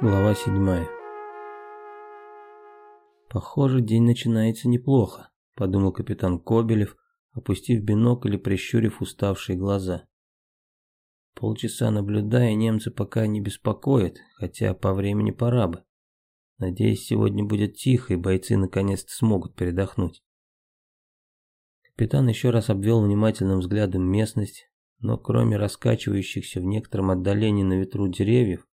Глава 7 «Похоже, день начинается неплохо», — подумал капитан Кобелев, опустив бинокль и прищурив уставшие глаза. Полчаса наблюдая, немцы пока не беспокоят, хотя по времени пора бы. Надеюсь, сегодня будет тихо, и бойцы наконец-то смогут передохнуть. Капитан еще раз обвел внимательным взглядом местность, но кроме раскачивающихся в некотором отдалении на ветру деревьев,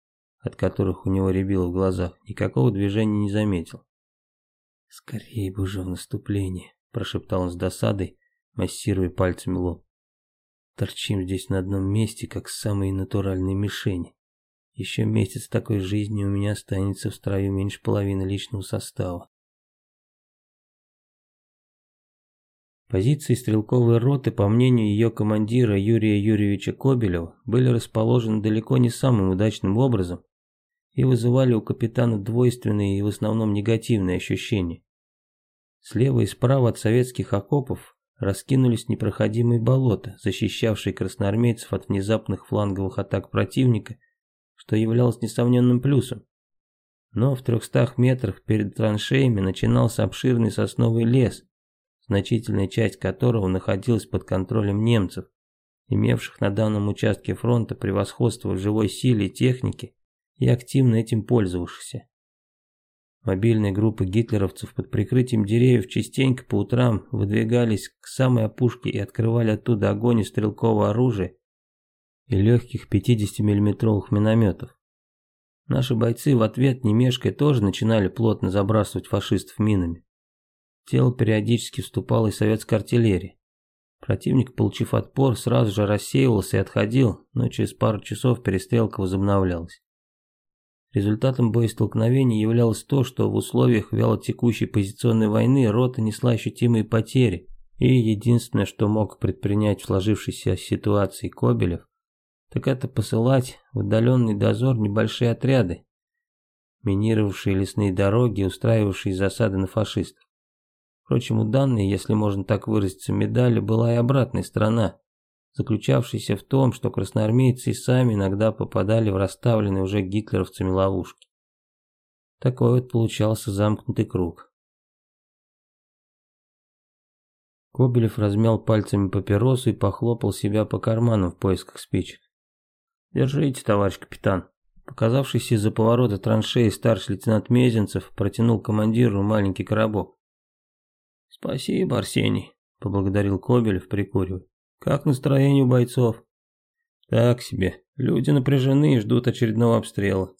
от которых у него рябило в глазах, никакого движения не заметил. «Скорее бы уже в наступление», – прошептал он с досадой, массируя пальцами лоб. «Торчим здесь на одном месте, как самые натуральные мишени. Еще месяц такой жизни у меня останется в строю меньше половины личного состава. Позиции стрелковой роты, по мнению ее командира Юрия Юрьевича Кобелева, были расположены далеко не самым удачным образом, и вызывали у капитана двойственные и в основном негативные ощущения. Слева и справа от советских окопов раскинулись непроходимые болота, защищавшие красноармейцев от внезапных фланговых атак противника, что являлось несомненным плюсом. Но в трехстах метрах перед траншеями начинался обширный сосновый лес, значительная часть которого находилась под контролем немцев, имевших на данном участке фронта превосходство в живой силе и технике и активно этим пользовавшихся. Мобильные группы гитлеровцев под прикрытием деревьев частенько по утрам выдвигались к самой опушке и открывали оттуда огонь из стрелкового оружия и легких 50-миллиметровых минометов. Наши бойцы в ответ, не мешкая, тоже начинали плотно забрасывать фашистов минами. Тело периодически вступала и советская артиллерия. Противник, получив отпор, сразу же рассеивался и отходил, но через пару часов перестрелка возобновлялась. Результатом боестолкновений являлось то, что в условиях вялотекущей позиционной войны рота несла ощутимые потери, и единственное, что мог предпринять в сложившейся ситуации Кобелев, так это посылать в удаленный дозор небольшие отряды, минировавшие лесные дороги, устраивавшие засады на фашистов. Впрочем, у данной, если можно так выразиться, медали была и обратная сторона, заключавшийся в том, что красноармейцы и сами иногда попадали в расставленные уже гитлеровцами ловушки. Такой вот получался замкнутый круг. Кобелев размял пальцами папиросу и похлопал себя по карманам в поисках спичек. «Держите, товарищ капитан». Показавшийся из-за поворота траншеи старший лейтенант Мезенцев протянул командиру маленький коробок. «Спасибо, Арсений», — поблагодарил Кобелев, прикуривая. Как настроение у бойцов? Так себе. Люди напряжены и ждут очередного обстрела.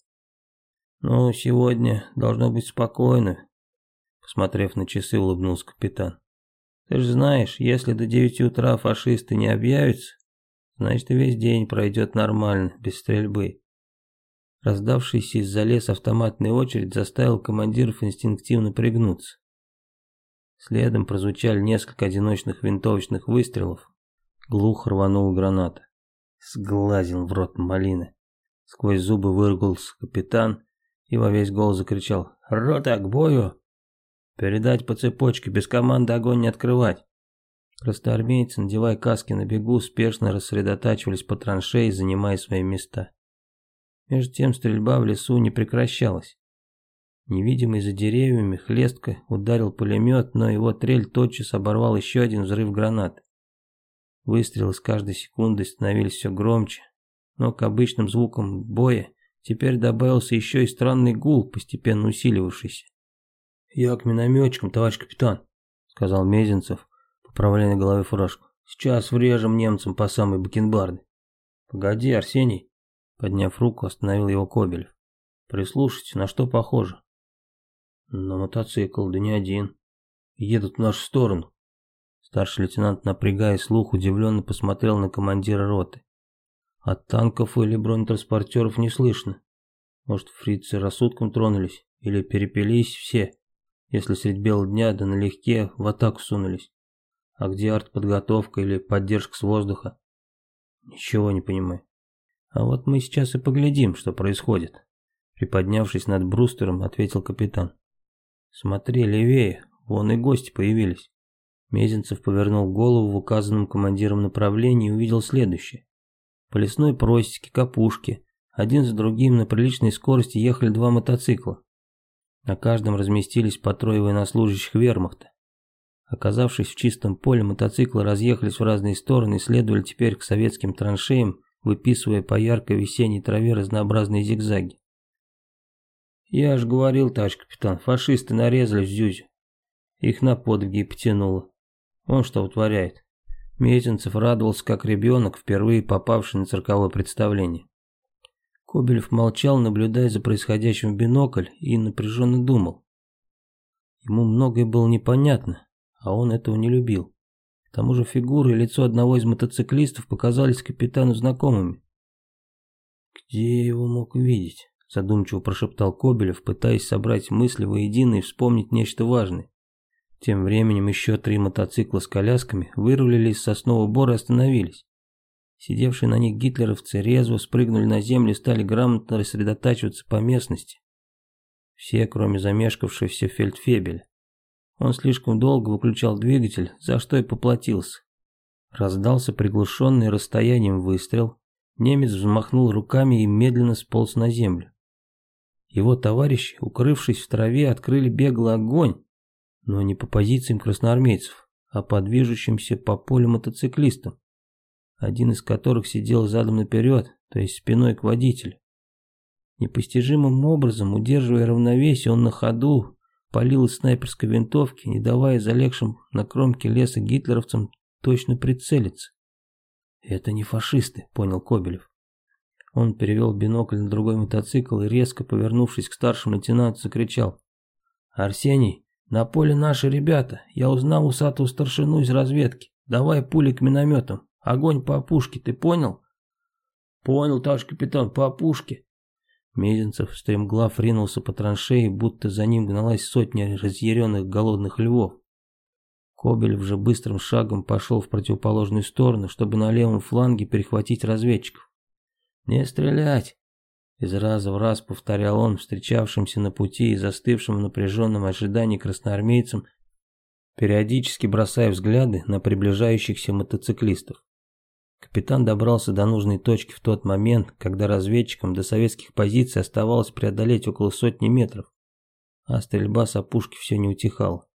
Ну, сегодня должно быть спокойно. Посмотрев на часы, улыбнулся капитан. Ты же знаешь, если до девяти утра фашисты не объявятся, значит и весь день пройдет нормально, без стрельбы. Раздавшийся из-за леса автоматная очередь заставил командиров инстинктивно пригнуться. Следом прозвучали несколько одиночных винтовочных выстрелов, Глухо рванул граната. Сглазил в рот малины. Сквозь зубы выругался капитан и во весь голос закричал «Рота, к бою!» «Передать по цепочке, без команды огонь не открывать!» Красноармейцы, надевая каски на бегу, спешно рассредотачивались по траншеи, занимая свои места. Между тем стрельба в лесу не прекращалась. Невидимый за деревьями, хлестко ударил пулемет, но его трель тотчас оборвал еще один взрыв гранаты. Выстрелы с каждой секундой становились все громче, но к обычным звукам боя теперь добавился еще и странный гул, постепенно усиливавшийся. «Я к минометчикам, товарищ капитан», — сказал Мезенцев, поправляя на голове фуражку. «Сейчас врежем немцам по самой бакенбарды». «Погоди, Арсений», — подняв руку, остановил его Кобелев. «Прислушайте, на что похоже?» «На мотоцикл, да не один. Едут в нашу сторону». Старший лейтенант, напрягая слух, удивленно посмотрел на командира роты. От танков или бронетранспортеров не слышно. Может, фрицы рассудком тронулись или перепились все, если средь бела дня да налегке в атаку сунулись. А где артподготовка или поддержка с воздуха? Ничего не понимаю. А вот мы сейчас и поглядим, что происходит. Приподнявшись над брустером, ответил капитан. Смотри, левее, вон и гости появились. Мезенцев повернул голову в указанном командиром направлении и увидел следующее. По лесной просеке, капушке, один за другим на приличной скорости ехали два мотоцикла. На каждом разместились по трое военнослужащих вермахта. Оказавшись в чистом поле, мотоциклы разъехались в разные стороны и следовали теперь к советским траншеям, выписывая по яркой весенней траве разнообразные зигзаги. «Я ж говорил, товарищ капитан, фашисты нарезали в Зюзю. Их на подвиги потянуло. Он что утворяет?» Мезенцев радовался как ребенок, впервые попавший на цирковое представление. Кобелев молчал, наблюдая за происходящим в бинокль и напряженно думал. Ему многое было непонятно, а он этого не любил. К тому же фигура и лицо одного из мотоциклистов показались капитану знакомыми. «Где его мог видеть?» – задумчиво прошептал Кобелев, пытаясь собрать мысли воедино и вспомнить нечто важное. Тем временем еще три мотоцикла с колясками вырулили из соснового бора и остановились. Сидевшие на них гитлеровцы резво спрыгнули на землю и стали грамотно рассредотачиваться по местности. Все, кроме замешкавшегося фельдфебеля. Он слишком долго выключал двигатель, за что и поплатился. Раздался приглушенный расстоянием выстрел. Немец взмахнул руками и медленно сполз на землю. Его товарищи, укрывшись в траве, открыли беглый огонь, но не по позициям красноармейцев, а по движущимся по полю мотоциклистам, один из которых сидел задом наперед, то есть спиной к водителю. Непостижимым образом, удерживая равновесие, он на ходу палил из снайперской винтовки, не давая залегшим на кромке леса гитлеровцам точно прицелиться. «Это не фашисты», — понял Кобелев. Он перевел бинокль на другой мотоцикл и, резко повернувшись к старшему лейтенанту, закричал. «Арсений, на поле наши ребята. Я узнал усатого старшину из разведки. Давай пули к минометам. Огонь по опушке, ты понял?» «Понял, товарищ капитан, по опушке», Мезенцев стремглав ринулся по траншеи, будто за ним гналась сотня разъяренных голодных львов. Кобелев же быстрым шагом пошел в противоположную сторону, чтобы на левом фланге перехватить разведчиков. «Не стрелять!» Из раза в раз повторял он встречавшимся на пути и застывшим в напряженном ожидании красноармейцам, периодически бросая взгляды на приближающихся мотоциклистов. Капитан добрался до нужной точки в тот момент, когда разведчикам до советских позиций оставалось преодолеть около сотни метров, а стрельба с опушки все не утихала.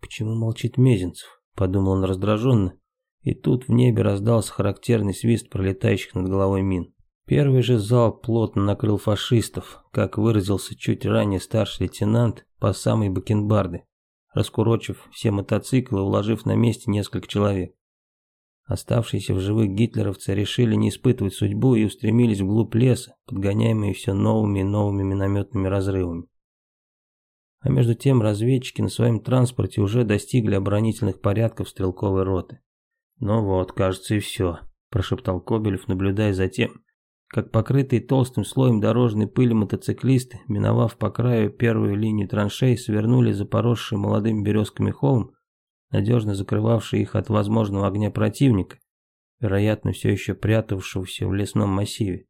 «Почему молчит Мезенцев?» – подумал он раздраженно, и тут в небе раздался характерный свист пролетающих над головой мин. Первый же залп плотно накрыл фашистов, как выразился чуть ранее старший лейтенант по самой бакенбарды, раскурочив все мотоциклы, уложив на месте несколько человек. Оставшиеся в живых гитлеровцы решили не испытывать судьбу и устремились вглубь леса, подгоняемые все новыми и новыми минометными разрывами. А между тем разведчики на своем транспорте уже достигли оборонительных порядков стрелковой роты. «Ну вот, кажется, и все», – прошептал Кобелев, наблюдая за тем, как покрытые толстым слоем дорожной пыли мотоциклисты, миновав по краю первую линию траншей, свернули за поросший молодыми березками холм надежно закрывавший их от возможного огня противника, вероятно, все еще прятавшегося в лесном массиве.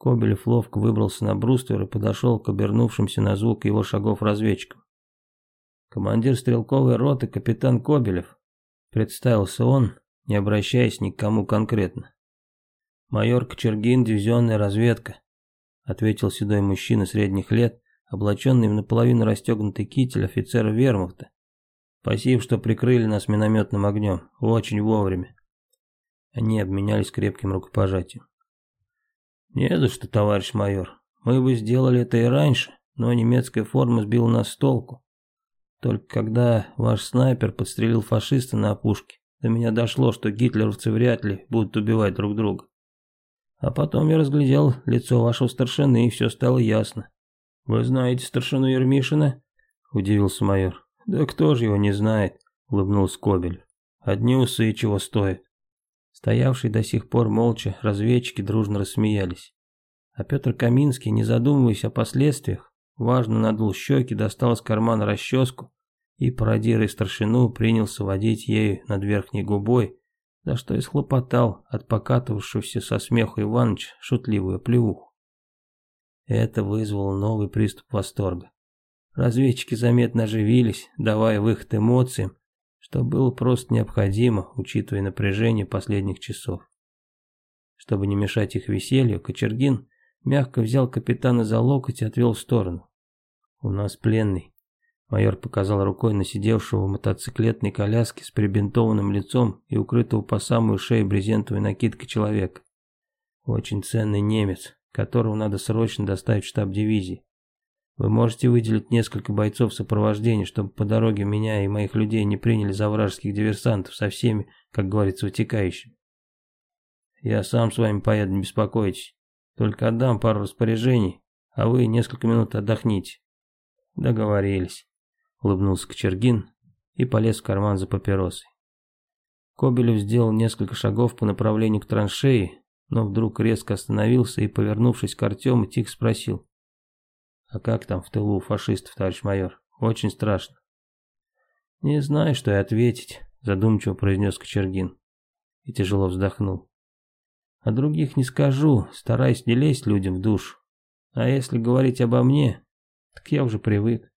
Кобелев ловко выбрался на бруствер и подошел к обернувшимся на звук его шагов разведчикам. «Командир стрелковой роты капитан Кобелев», — представился он, не обращаясь ни к кому конкретно. «Майор Кочергин, дивизионная разведка», — ответил седой мужчина средних лет, облаченный в наполовину расстегнутый китель офицера вермахта, Спасибо, что прикрыли нас минометным огнем. Очень вовремя. Они обменялись крепким рукопожатием. Не за что, товарищ майор. Мы бы сделали это и раньше, но немецкая форма сбила нас с толку. Только когда ваш снайпер подстрелил фашиста на опушке, до меня дошло, что гитлеровцы вряд ли будут убивать друг друга. А потом я разглядел лицо вашего старшины, и все стало ясно. «Вы знаете старшину Ермишина?» – удивился майор. «Да кто же его не знает?» — улыбнулся Кобель. «Одни усы чего стоят». Стоявшие до сих пор молча разведчики дружно рассмеялись. А Петр Каминский, не задумываясь о последствиях, важно надул щеки, достал из кармана расческу и, пародируя старшину, принялся водить ею над верхней губой, за что и схлопотал от покатывавшегося со смеху Иваныч шутливую плевуху. Это вызвало новый приступ восторга. Разведчики заметно оживились, давая выход эмоциям, что было просто необходимо, учитывая напряжение последних часов. Чтобы не мешать их веселью, Кочергин мягко взял капитана за локоть и отвел в сторону. «У нас пленный». Майор показал рукой на сидевшего в мотоциклетной коляске с прибинтованным лицом и укрытого по самую шею брезентовой накидкой человека. Очень ценный немец, которого надо срочно доставить в штаб дивизии. Вы можете выделить несколько бойцов сопровождения, чтобы по дороге меня и моих людей не приняли за вражеских диверсантов со всеми, как говорится, вытекающими. Я сам с вами поеду, не беспокойтесь. Только отдам пару распоряжений, а вы несколько минут отдохните. Договорились. Улыбнулся Кочергин и полез в карман за папиросой. Кобелев сделал несколько шагов по направлению к траншеи, но вдруг резко остановился и, повернувшись к Артему, тихо спросил. А как там в тылу фашистов, товарищ майор? Очень страшно. Не знаю, что и ответить, задумчиво произнес Кочергин. И тяжело вздохнул. О других не скажу, стараюсь не лезть людям в душу. А если говорить обо мне, так я уже привык.